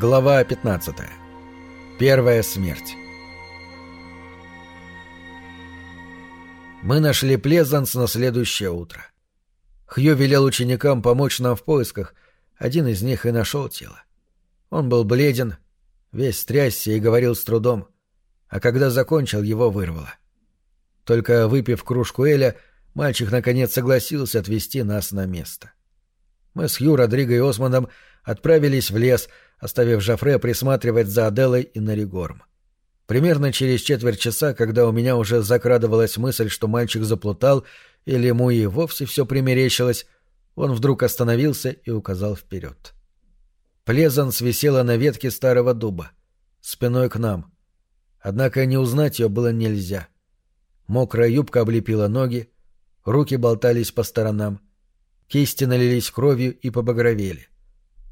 Глава 15. Первая смерть. Мы нашли Плезанс на следующее утро. Хью велел ученикам помочь нам в поисках, один из них и нашел тело. Он был бледен, весь трясся и говорил с трудом, а когда закончил, его вырвало. Только выпив кружку Эля, мальчик наконец согласился отвезти нас на место. Мы с Хью, Родриго и Осмондом отправились в лес, оставив Жафре присматривать за Аделой и Наригорм. Примерно через четверть часа, когда у меня уже закрадывалась мысль, что мальчик заплутал, или ему и вовсе все примерещилось, он вдруг остановился и указал вперед. Плезанс висела на ветке старого дуба, спиной к нам. Однако не узнать ее было нельзя. Мокрая юбка облепила ноги, руки болтались по сторонам, кисти налились кровью и побагровели.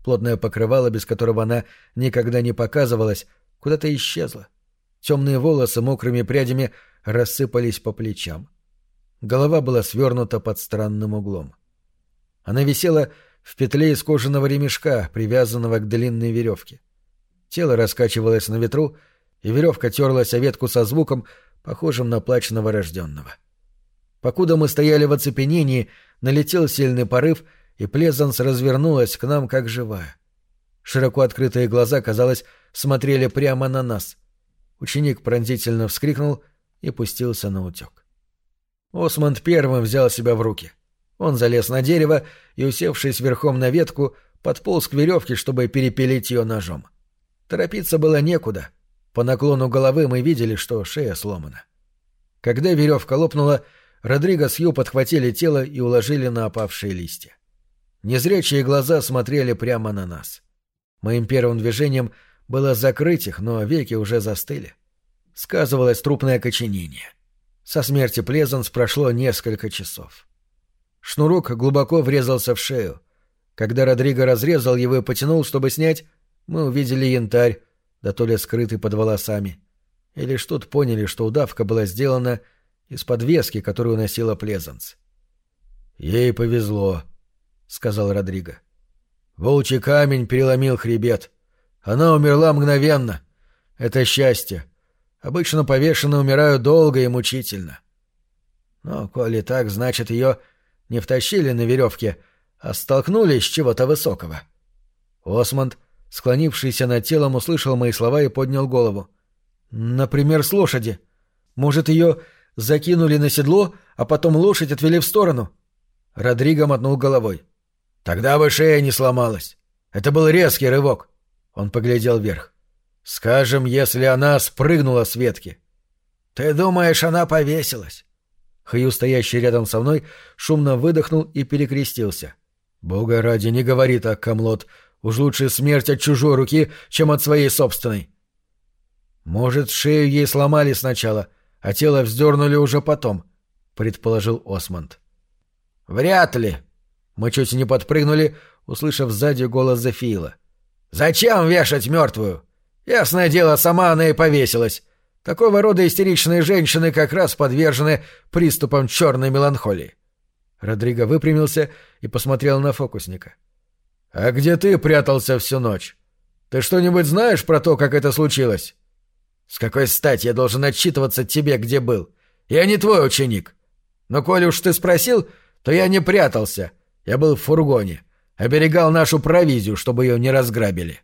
Плотное покрывало, без которого она никогда не показывалась, куда-то исчезло. Темные волосы мокрыми прядями рассыпались по плечам. Голова была свернута под странным углом. Она висела в петле из кожаного ремешка, привязанного к длинной веревке. Тело раскачивалось на ветру, и веревка терлась о ветку со звуком, похожим на плач новорожденного. Покуда мы стояли в оцепенении, налетел сильный порыв — и Плезанс развернулась к нам как живая. Широко открытые глаза, казалось, смотрели прямо на нас. Ученик пронзительно вскрикнул и пустился на утек. Осмонд первым взял себя в руки. Он залез на дерево и, усевшись верхом на ветку, подполз к веревке, чтобы перепилить ее ножом. Торопиться было некуда. По наклону головы мы видели, что шея сломана. Когда веревка лопнула, Родриго с Ю подхватили тело и уложили на опавшие листья. Незрячие глаза смотрели прямо на нас. Моим первым движением было закрыть их, но веки уже застыли. Сказывалось трупное коченение. Со смерти Плезанс прошло несколько часов. Шнурок глубоко врезался в шею. Когда Родриго разрезал его и потянул, чтобы снять, мы увидели янтарь, да то ли скрытый под волосами. И лишь тут поняли, что удавка была сделана из подвески, которую носила Плезанс. «Ей повезло», — сказал Родриго. «Волчий камень переломил хребет. Она умерла мгновенно. Это счастье. Обычно повешенные умирают долго и мучительно. Но, коли так, значит, ее не втащили на веревке, а столкнули с чего-то высокого». Осмонд, склонившийся над телом, услышал мои слова и поднял голову. «Например, с лошади. Может, ее закинули на седло, а потом лошадь отвели в сторону?» Родриго мотнул головой. Тогда бы шея не сломалась. Это был резкий рывок. Он поглядел вверх. Скажем, если она спрыгнула с ветки. Ты думаешь, она повесилась? Хью, стоящий рядом со мной, шумно выдохнул и перекрестился. «Бога ради, не говори так, Камлот. Уж лучше смерть от чужой руки, чем от своей собственной». «Может, шею ей сломали сначала, а тело вздернули уже потом», — предположил Осмонд. «Вряд ли», мы чуть не подпрыгнули, услышав сзади голос Зефиила. «Зачем вешать мертвую? Ясное дело, сама она и повесилась. Такого рода истеричные женщины как раз подвержены приступам черной меланхолии». Родриго выпрямился и посмотрел на фокусника. «А где ты прятался всю ночь? Ты что-нибудь знаешь про то, как это случилось?» «С какой стати я должен отчитываться тебе, где был? Я не твой ученик. Но коли уж ты спросил, то я не прятался, я был в фургоне. Оберегал нашу провизию, чтобы ее не разграбили.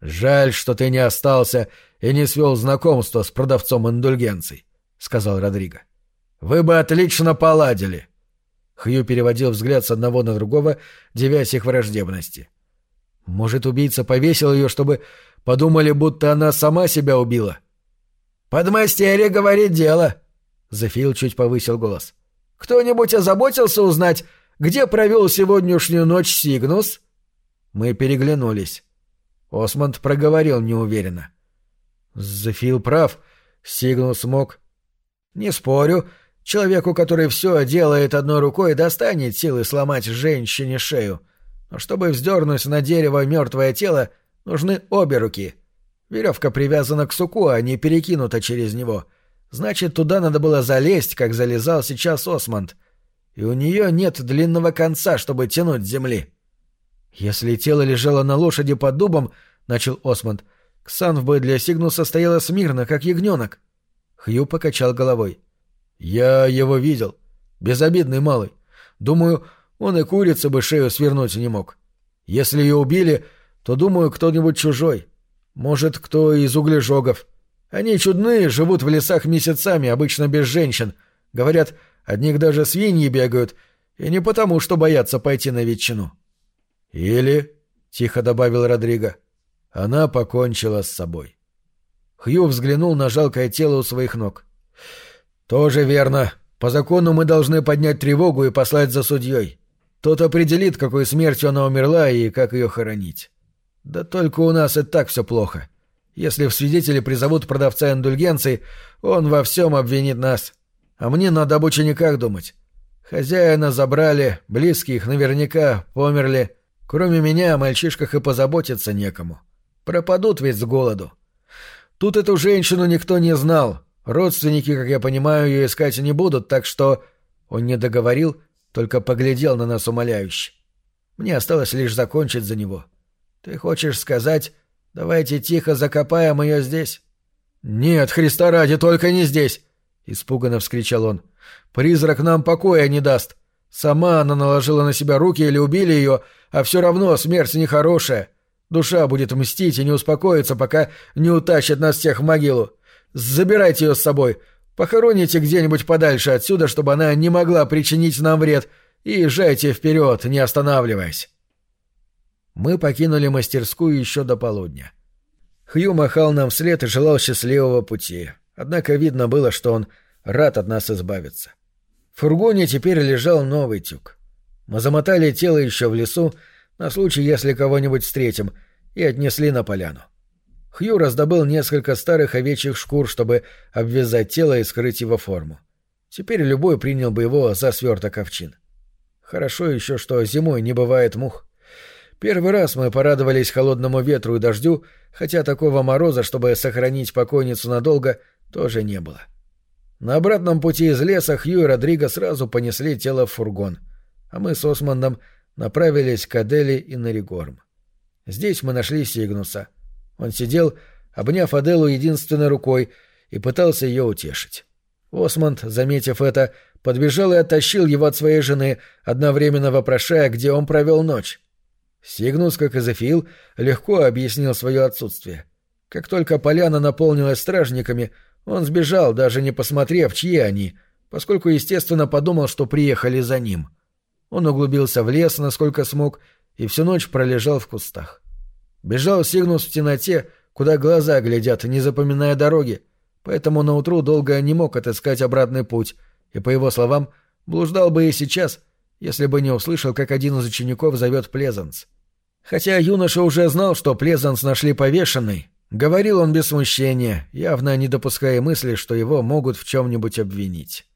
Жаль, что ты не остался и не свел знакомство с продавцом индульгенций, — сказал Родриго. Вы бы отлично поладили. Хью переводил взгляд с одного на другого, девясь их враждебности. Может, убийца повесил ее, чтобы подумали, будто она сама себя убила? Подмастерье говорит дело. Зефил чуть повысил голос. Кто-нибудь озаботился узнать, где провел сегодняшнюю ночь Сигнус?» Мы переглянулись. Осмонд проговорил неуверенно. «Зефил прав. Сигнус мог...» «Не спорю. Человеку, который все делает одной рукой, достанет силы сломать женщине шею. Но чтобы вздернуть на дерево мертвое тело, нужны обе руки. Веревка привязана к суку, а не перекинута через него. Значит, туда надо было залезть, как залезал сейчас Осмонд и у нее нет длинного конца, чтобы тянуть земли. Если тело лежало на лошади под дубом, — начал Осмонд. «Ксан в бой для Сигнуса стояла смирно, как ягненок». Хью покачал головой. «Я его видел. Безобидный малый. Думаю, он и курица бы шею свернуть не мог. Если ее убили, то, думаю, кто-нибудь чужой. Может, кто из углежогов. Они чудные, живут в лесах месяцами, обычно без женщин. Говорят, от них даже свиньи бегают, и не потому, что боятся пойти на ветчину. Или, — тихо добавил Родриго, — она покончила с собой. Хью взглянул на жалкое тело у своих ног. «Тоже верно. По закону мы должны поднять тревогу и послать за судьей. Тот определит, какой смертью она умерла и как ее хоронить. Да только у нас и так все плохо. Если в свидетели призовут продавца индульгенций, он во всем обвинит нас. А мне надо об учениках думать. Хозяина забрали, близкие их наверняка померли. Кроме меня о мальчишках и позаботиться некому. Пропадут ведь с голоду. Тут эту женщину никто не знал. Родственники, как я понимаю, ее искать не будут, так что... Он не договорил, только поглядел на нас умоляюще. Мне осталось лишь закончить за него. Ты хочешь сказать, давайте тихо закопаем ее здесь? Нет, Христа ради, только не здесь! — испуганно вскричал он. «Призрак нам покоя не даст. Сама она наложила на себя руки или убили ее, а все равно смерть нехорошая. Душа будет мстить и не успокоится, пока не утащит нас всех в могилу. Забирайте ее с собой, похороните где-нибудь подальше отсюда, чтобы она не могла причинить нам вред, и езжайте вперед, не останавливаясь». Мы покинули мастерскую еще до полудня. Хью махал нам вслед и желал счастливого пути. Однако видно было, что он рад от нас избавиться. В фургоне теперь лежал новый тюк. Мы замотали тело еще в лесу, на случай, если кого-нибудь встретим, и отнесли на поляну. Хью раздобыл несколько старых овечьих шкур, чтобы обвязать тело и скрыть его форму. Теперь любой принял бы его за сверток овчин. Хорошо еще, что зимой не бывает мух. Первый раз мы порадовались холодному ветру и дождю, хотя такого мороза, чтобы сохранить покойницу надолго, тоже не было. На обратном пути из леса Хью и Родриго сразу понесли тело в фургон, а мы с Османдом направились к Адели и Наригорм. Здесь мы нашли Сигнуса. Он сидел, обняв Аделу единственной рукой, и пытался ее утешить. Осмонд, заметив это, подбежал и оттащил его от своей жены, одновременно вопрошая, где он провел ночь. Сигнус, как и Зефил, легко объяснил свое отсутствие. Как только поляна наполнилась стражниками, он сбежал, даже не посмотрев, чьи они, поскольку, естественно, подумал, что приехали за ним. Он углубился в лес, насколько смог, и всю ночь пролежал в кустах. Бежал Сигнус в темноте, куда глаза глядят, не запоминая дороги, поэтому наутру долго не мог отыскать обратный путь, и, по его словам, блуждал бы и сейчас, если бы не услышал, как один из учеников зовет Плезанс. Хотя юноша уже знал, что Плезанс нашли повешенный, Говорил он без смущения, явно не допуская мысли, что его могут в чем-нибудь обвинить.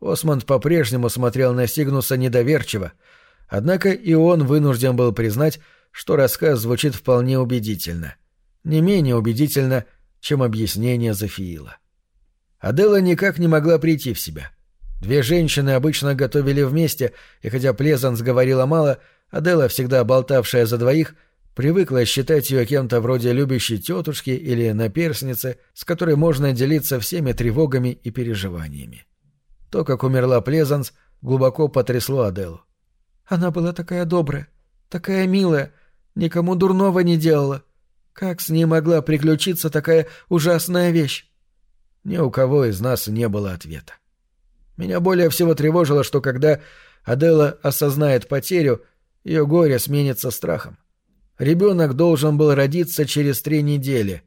Осмонд по-прежнему смотрел на Сигнуса недоверчиво, однако и он вынужден был признать, что рассказ звучит вполне убедительно. Не менее убедительно, чем объяснение Зафиила. Адела никак не могла прийти в себя. Две женщины обычно готовили вместе, и хотя Плезанс говорила мало, Адела, всегда болтавшая за двоих, — привыкла считать ее кем-то вроде любящей тетушки или наперсницы, с которой можно делиться всеми тревогами и переживаниями. То, как умерла Плезанс, глубоко потрясло Аделу. «Она была такая добрая, такая милая, никому дурного не делала. Как с ней могла приключиться такая ужасная вещь?» Ни у кого из нас не было ответа. Меня более всего тревожило, что когда Адела осознает потерю, ее горе сменится страхом. Ребенок должен был родиться через три недели,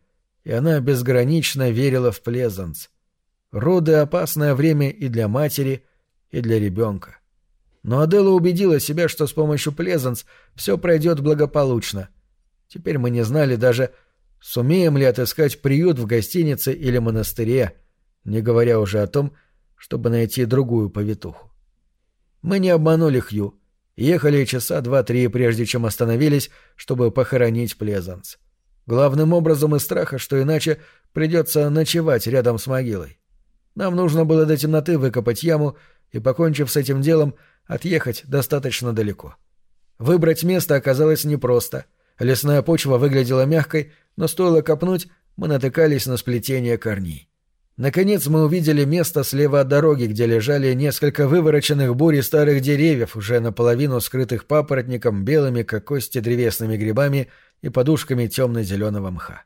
и она безгранично верила в Плезанс. Роды — опасное время и для матери, и для ребенка. Но Адела убедила себя, что с помощью Плезанс все пройдет благополучно. Теперь мы не знали даже, сумеем ли отыскать приют в гостинице или монастыре, не говоря уже о том, чтобы найти другую повитуху. Мы не обманули Хью. Ехали часа два-три, прежде чем остановились, чтобы похоронить Плезанс. Главным образом из страха, что иначе придется ночевать рядом с могилой. Нам нужно было до темноты выкопать яму и, покончив с этим делом, отъехать достаточно далеко. Выбрать место оказалось непросто. Лесная почва выглядела мягкой, но стоило копнуть, мы натыкались на сплетение корней. Наконец мы увидели место слева от дороги, где лежали несколько вывороченных бурей старых деревьев, уже наполовину скрытых папоротником, белыми, как кости, древесными грибами и подушками темно-зеленого мха.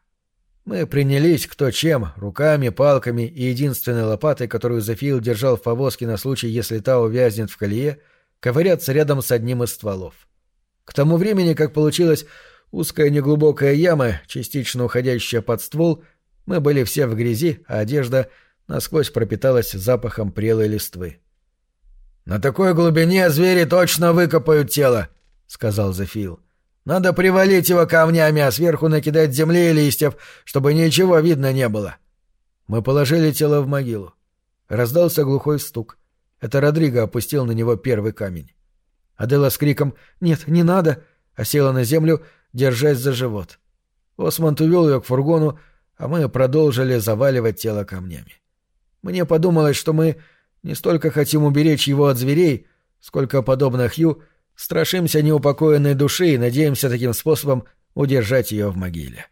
Мы принялись кто чем, руками, палками и единственной лопатой, которую Зефил держал в повозке на случай, если та увязнет в колее, ковыряться рядом с одним из стволов. К тому времени, как получилась узкая неглубокая яма, частично уходящая под ствол, мы были все в грязи, а одежда насквозь пропиталась запахом прелой листвы. «На такой глубине звери точно выкопают тело», — сказал Зефил. Надо привалить его камнями, а сверху накидать земли и листьев, чтобы ничего видно не было. Мы положили тело в могилу. Раздался глухой стук. Это Родриго опустил на него первый камень. Адела с криком «Нет, не надо!» осела на землю, держась за живот. Осмонд увел ее к фургону, а мы продолжили заваливать тело камнями. Мне подумалось, что мы не столько хотим уберечь его от зверей, сколько, подобно Хью, — Страшимся неупокоенной души и надеемся таким способом удержать ее в могиле.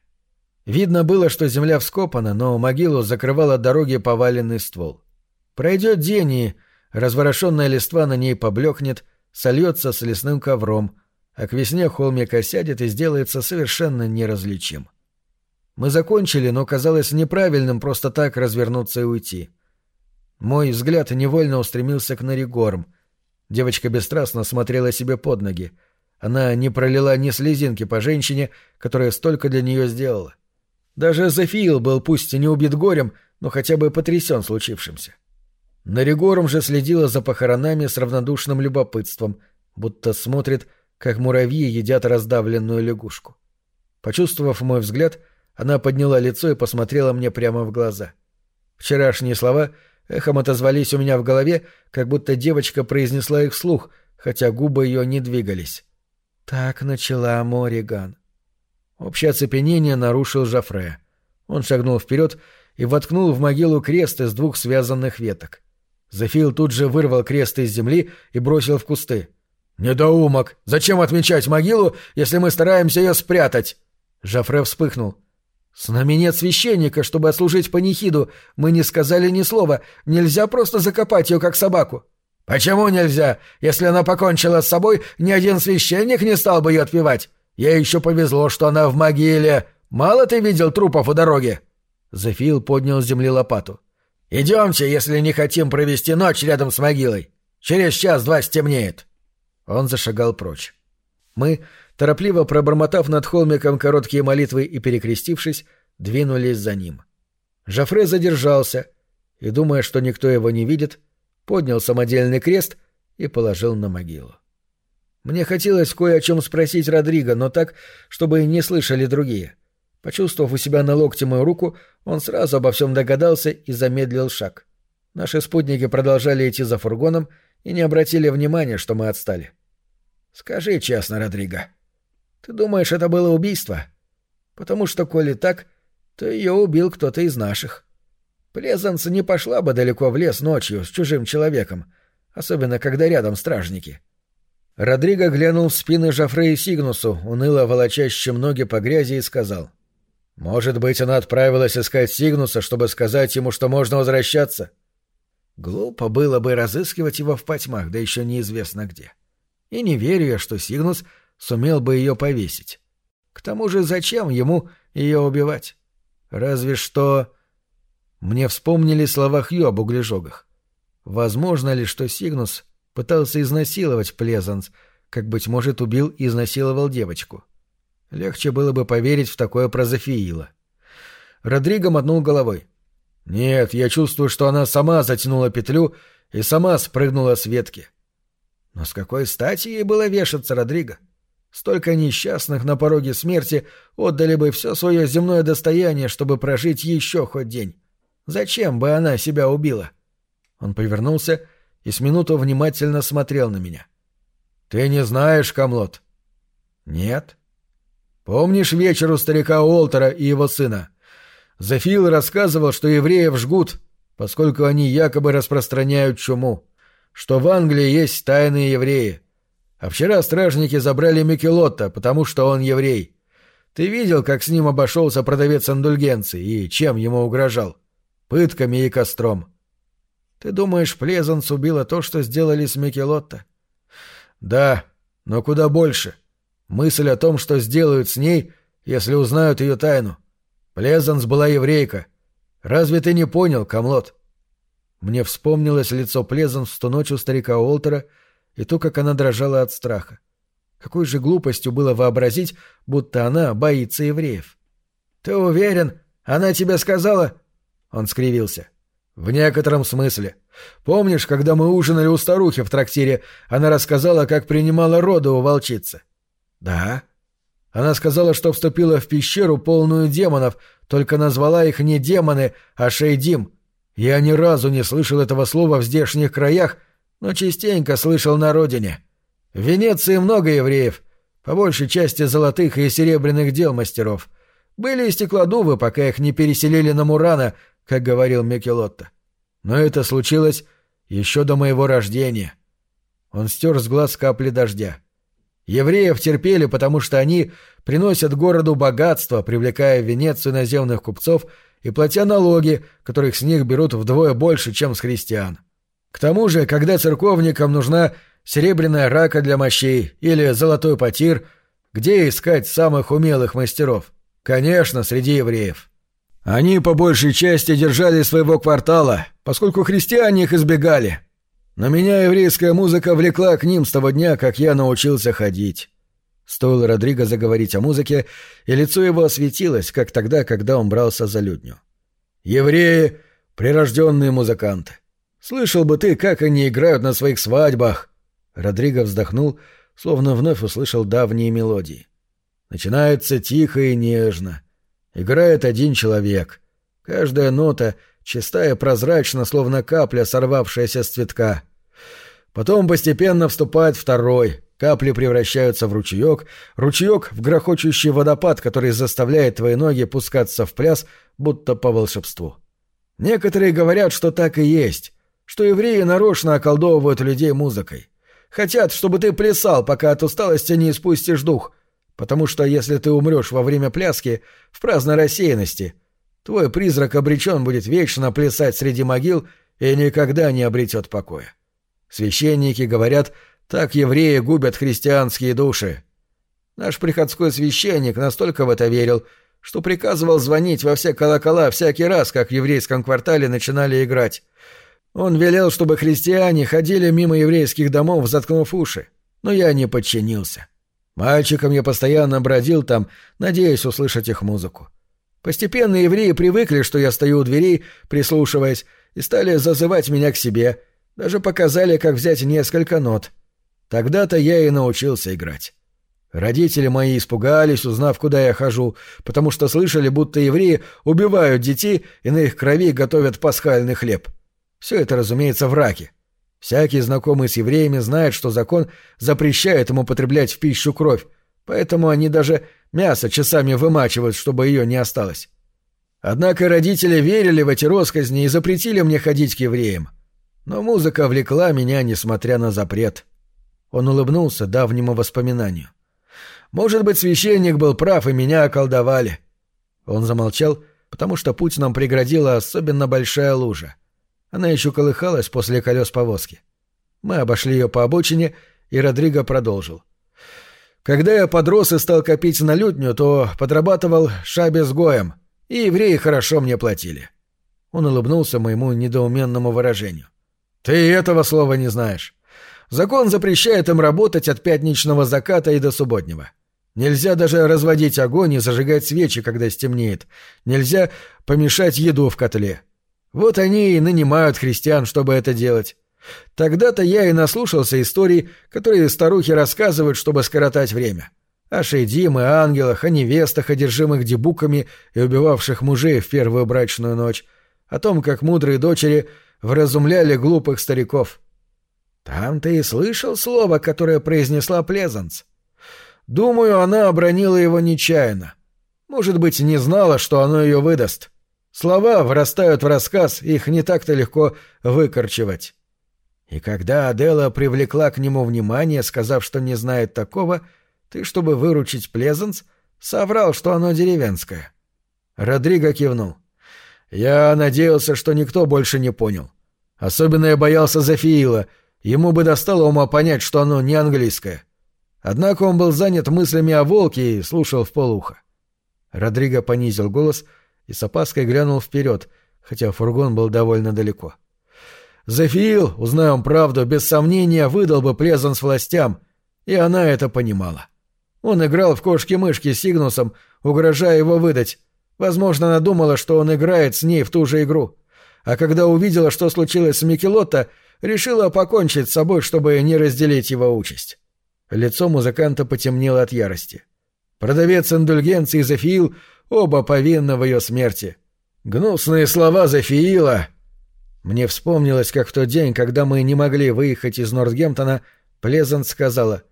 Видно было, что земля вскопана, но могилу закрывал от дороги поваленный ствол. Пройдет день, и разворошенная листва на ней поблекнет, сольется с лесным ковром, а к весне холмик осядет и сделается совершенно неразличим. Мы закончили, но казалось неправильным просто так развернуться и уйти. Мой взгляд невольно устремился к Наригорм — Девочка бесстрастно смотрела себе под ноги. Она не пролила ни слезинки по женщине, которая столько для нее сделала. Даже Зефиил был пусть и не убит горем, но хотя бы потрясен случившимся. Наригорум же следила за похоронами с равнодушным любопытством, будто смотрит, как муравьи едят раздавленную лягушку. Почувствовав мой взгляд, она подняла лицо и посмотрела мне прямо в глаза. Вчерашние слова — эхом отозвались у меня в голове, как будто девочка произнесла их вслух, хотя губы ее не двигались. Так начала Мориган. Общее оцепенение нарушил Жафре. Он шагнул вперед и воткнул в могилу крест из двух связанных веток. Зефил тут же вырвал крест из земли и бросил в кусты. «Недоумок! Зачем отмечать могилу, если мы стараемся ее спрятать?» Жафре вспыхнул. «С нами нет священника, чтобы отслужить панихиду. Мы не сказали ни слова. Нельзя просто закопать ее, как собаку». «Почему нельзя? Если она покончила с собой, ни один священник не стал бы ее отпевать. Ей еще повезло, что она в могиле. Мало ты видел трупов у дороги?» Зефил поднял с земли лопату. «Идемте, если не хотим провести ночь рядом с могилой. Через час-два стемнеет». Он зашагал прочь. Мы торопливо пробормотав над холмиком короткие молитвы и перекрестившись, двинулись за ним. Жафре задержался и, думая, что никто его не видит, поднял самодельный крест и положил на могилу. Мне хотелось кое о чем спросить Родриго, но так, чтобы не слышали другие. Почувствовав у себя на локте мою руку, он сразу обо всем догадался и замедлил шаг. Наши спутники продолжали идти за фургоном и не обратили внимания, что мы отстали. «Скажи честно, Родриго, ты думаешь, это было убийство? Потому что, коли так, то ее убил кто-то из наших. Плезанца не пошла бы далеко в лес ночью с чужим человеком, особенно когда рядом стражники. Родриго глянул в спины Жофре и Сигнусу, уныло волочащим ноги по грязи, и сказал. «Может быть, она отправилась искать Сигнуса, чтобы сказать ему, что можно возвращаться?» Глупо было бы разыскивать его в потьмах, да еще неизвестно где. И не верю я, что Сигнус сумел бы ее повесить. К тому же зачем ему ее убивать? Разве что... Мне вспомнили слова Хью об углежогах. Возможно ли, что Сигнус пытался изнасиловать Плезанс, как, быть может, убил и изнасиловал девочку? Легче было бы поверить в такое про Зофиила. Родриго мотнул головой. «Нет, я чувствую, что она сама затянула петлю и сама спрыгнула с ветки». «Но с какой стати ей было вешаться, Родриго? Столько несчастных на пороге смерти отдали бы все свое земное достояние, чтобы прожить еще хоть день. Зачем бы она себя убила? Он повернулся и с минуту внимательно смотрел на меня. «Ты не знаешь, Камлот?» «Нет». «Помнишь вечер у старика Уолтера и его сына? Зефил рассказывал, что евреев жгут, поскольку они якобы распространяют чуму, что в Англии есть тайные евреи, а вчера стражники забрали Микелотта, потому что он еврей. Ты видел, как с ним обошелся продавец индульгенции и чем ему угрожал? Пытками и костром. Ты думаешь, Плезанс убила то, что сделали с Микелотто? Да, но куда больше. Мысль о том, что сделают с ней, если узнают ее тайну. Плезанс была еврейка. Разве ты не понял, Камлот? Мне вспомнилось лицо Плезанс в ту ночь у старика Уолтера и то, как она дрожала от страха. Какой же глупостью было вообразить, будто она боится евреев. «Ты уверен? Она тебе сказала?» Он скривился. «В некотором смысле. Помнишь, когда мы ужинали у старухи в трактире, она рассказала, как принимала роды у волчицы?» «Да». Она сказала, что вступила в пещеру, полную демонов, только назвала их не демоны, а шейдим. Я ни разу не слышал этого слова в здешних краях, но частенько слышал на родине. В Венеции много евреев, по большей части золотых и серебряных дел мастеров. Были и стеклодувы, пока их не переселили на Мурана, как говорил Мекелотто. Но это случилось еще до моего рождения. Он стер с глаз капли дождя. Евреев терпели, потому что они приносят городу богатство, привлекая в Венецию наземных купцов и платя налоги, которых с них берут вдвое больше, чем с христиан. К тому же, когда церковникам нужна серебряная рака для мощей или золотой потир, где искать самых умелых мастеров? Конечно, среди евреев. Они по большей части держали своего квартала, поскольку христиане их избегали. Но меня еврейская музыка влекла к ним с того дня, как я научился ходить. Стоило Родриго заговорить о музыке, и лицо его осветилось, как тогда, когда он брался за лютню. «Евреи — прирожденные музыканты. Слышал бы ты, как они играют на своих свадьбах!» Родриго вздохнул, словно вновь услышал давние мелодии. Начинается тихо и нежно — Играет один человек. Каждая нота чистая и прозрачна, словно капля, сорвавшаяся с цветка. Потом постепенно вступает второй. Капли превращаются в ручеек, ручеек — в грохочущий водопад, который заставляет твои ноги пускаться в пляс, будто по волшебству. Некоторые говорят, что так и есть, что евреи нарочно околдовывают людей музыкой. Хотят, чтобы ты плясал, пока от усталости не испустишь дух — Потому что если ты умрешь во время пляски в праздной рассеянности, твой призрак обречен будет вечно плясать среди могил и никогда не обретет покоя. Священники говорят, так евреи губят христианские души. Наш приходской священник настолько в это верил, что приказывал звонить во все колокола всякий раз, как в еврейском квартале начинали играть. Он велел, чтобы христиане ходили мимо еврейских домов, заткнув уши, но я не подчинился. Мальчиком я постоянно бродил там, надеясь услышать их музыку. Постепенно евреи привыкли, что я стою у дверей, прислушиваясь, и стали зазывать меня к себе, даже показали, как взять несколько нот. Тогда-то я и научился играть. Родители мои испугались, узнав, куда я хожу, потому что слышали, будто евреи убивают детей и на их крови готовят пасхальный хлеб. Все это, разумеется, в раке. Всякий знакомый с евреями знает, что закон запрещает ему употреблять в пищу кровь, поэтому они даже мясо часами вымачивают, чтобы ее не осталось. Однако родители верили в эти росказни и запретили мне ходить к евреям. Но музыка влекла меня, несмотря на запрет. Он улыбнулся давнему воспоминанию. Может быть, священник был прав, и меня околдовали. Он замолчал, потому что путь нам преградила особенно большая лужа. Она еще колыхалась после колес повозки. Мы обошли ее по обочине, и Родриго продолжил. Когда я подрос и стал копить на лютню, то подрабатывал шабе с гоем, и евреи хорошо мне платили. Он улыбнулся моему недоуменному выражению. «Ты этого слова не знаешь. Закон запрещает им работать от пятничного заката и до субботнего. Нельзя даже разводить огонь и зажигать свечи, когда стемнеет. Нельзя помешать еду в котле. Вот они и нанимают христиан, чтобы это делать. Тогда-то я и наслушался историй, которые старухи рассказывают, чтобы скоротать время. О Шейдим и ангелах, о невестах, одержимых дебуками и убивавших мужей в первую брачную ночь, о том, как мудрые дочери вразумляли глупых стариков. Там ты и слышал слово, которое произнесла Плезанс. Думаю, она обронила его нечаянно. Может быть, не знала, что оно ее выдаст. Слова врастают в рассказ, их не так-то легко выкорчевать. И когда Адела привлекла к нему внимание, сказав, что не знает такого, ты, чтобы выручить Плезанс, Соврал, что оно деревенское. Родриго кивнул. Я надеялся, что никто больше не понял. Особенно я боялся Зафиила. Ему бы достало ума понять, что оно не английское. Однако он был занят мыслями о волке и слушал в полуха. Родриго понизил голос и с опаской глянул вперед, хотя фургон был довольно далеко. Зафиил, узнаем правду, без сомнения выдал бы Плезанс властям, и она это понимала. Он играл в кошки-мышки с Сигнусом, угрожая его выдать. Возможно, она думала, что он играет с ней в ту же игру. А когда увидела, что случилось с Микелотто, решила покончить с собой, чтобы не разделить его участь. Лицо музыканта потемнело от ярости. Продавец индульгенции Зафиил оба повинны в ее смерти. Гнусные слова Зафиила. Мне вспомнилось, как в тот день, когда мы не могли выехать из Нортгемптона, Плезант сказала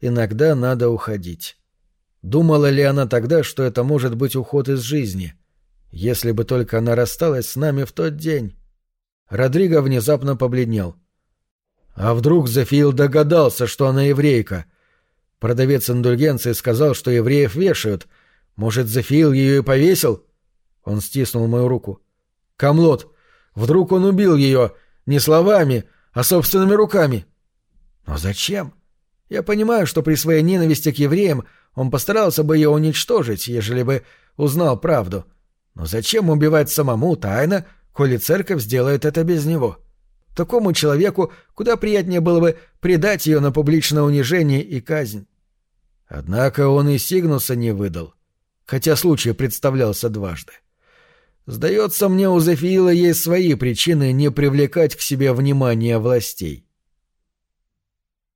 «Иногда надо уходить». Думала ли она тогда, что это может быть уход из жизни? Если бы только она рассталась с нами в тот день. Родриго внезапно побледнел. А вдруг Зефил догадался, что она еврейка? Продавец индульгенции сказал, что евреев вешают. Может, Зефил ее и повесил? Он стиснул мою руку. Камлот, вдруг он убил ее не словами, а собственными руками. Но зачем? Я понимаю, что при своей ненависти к евреям он постарался бы ее уничтожить, ежели бы узнал правду. Но зачем убивать самому тайно, коли церковь сделает это без него? Такому человеку куда приятнее было бы предать ее на публичное унижение и казнь. Однако он и Сигнуса не выдал, хотя случай представлялся дважды. Сдается мне, у Зефиила есть свои причины не привлекать к себе внимания властей.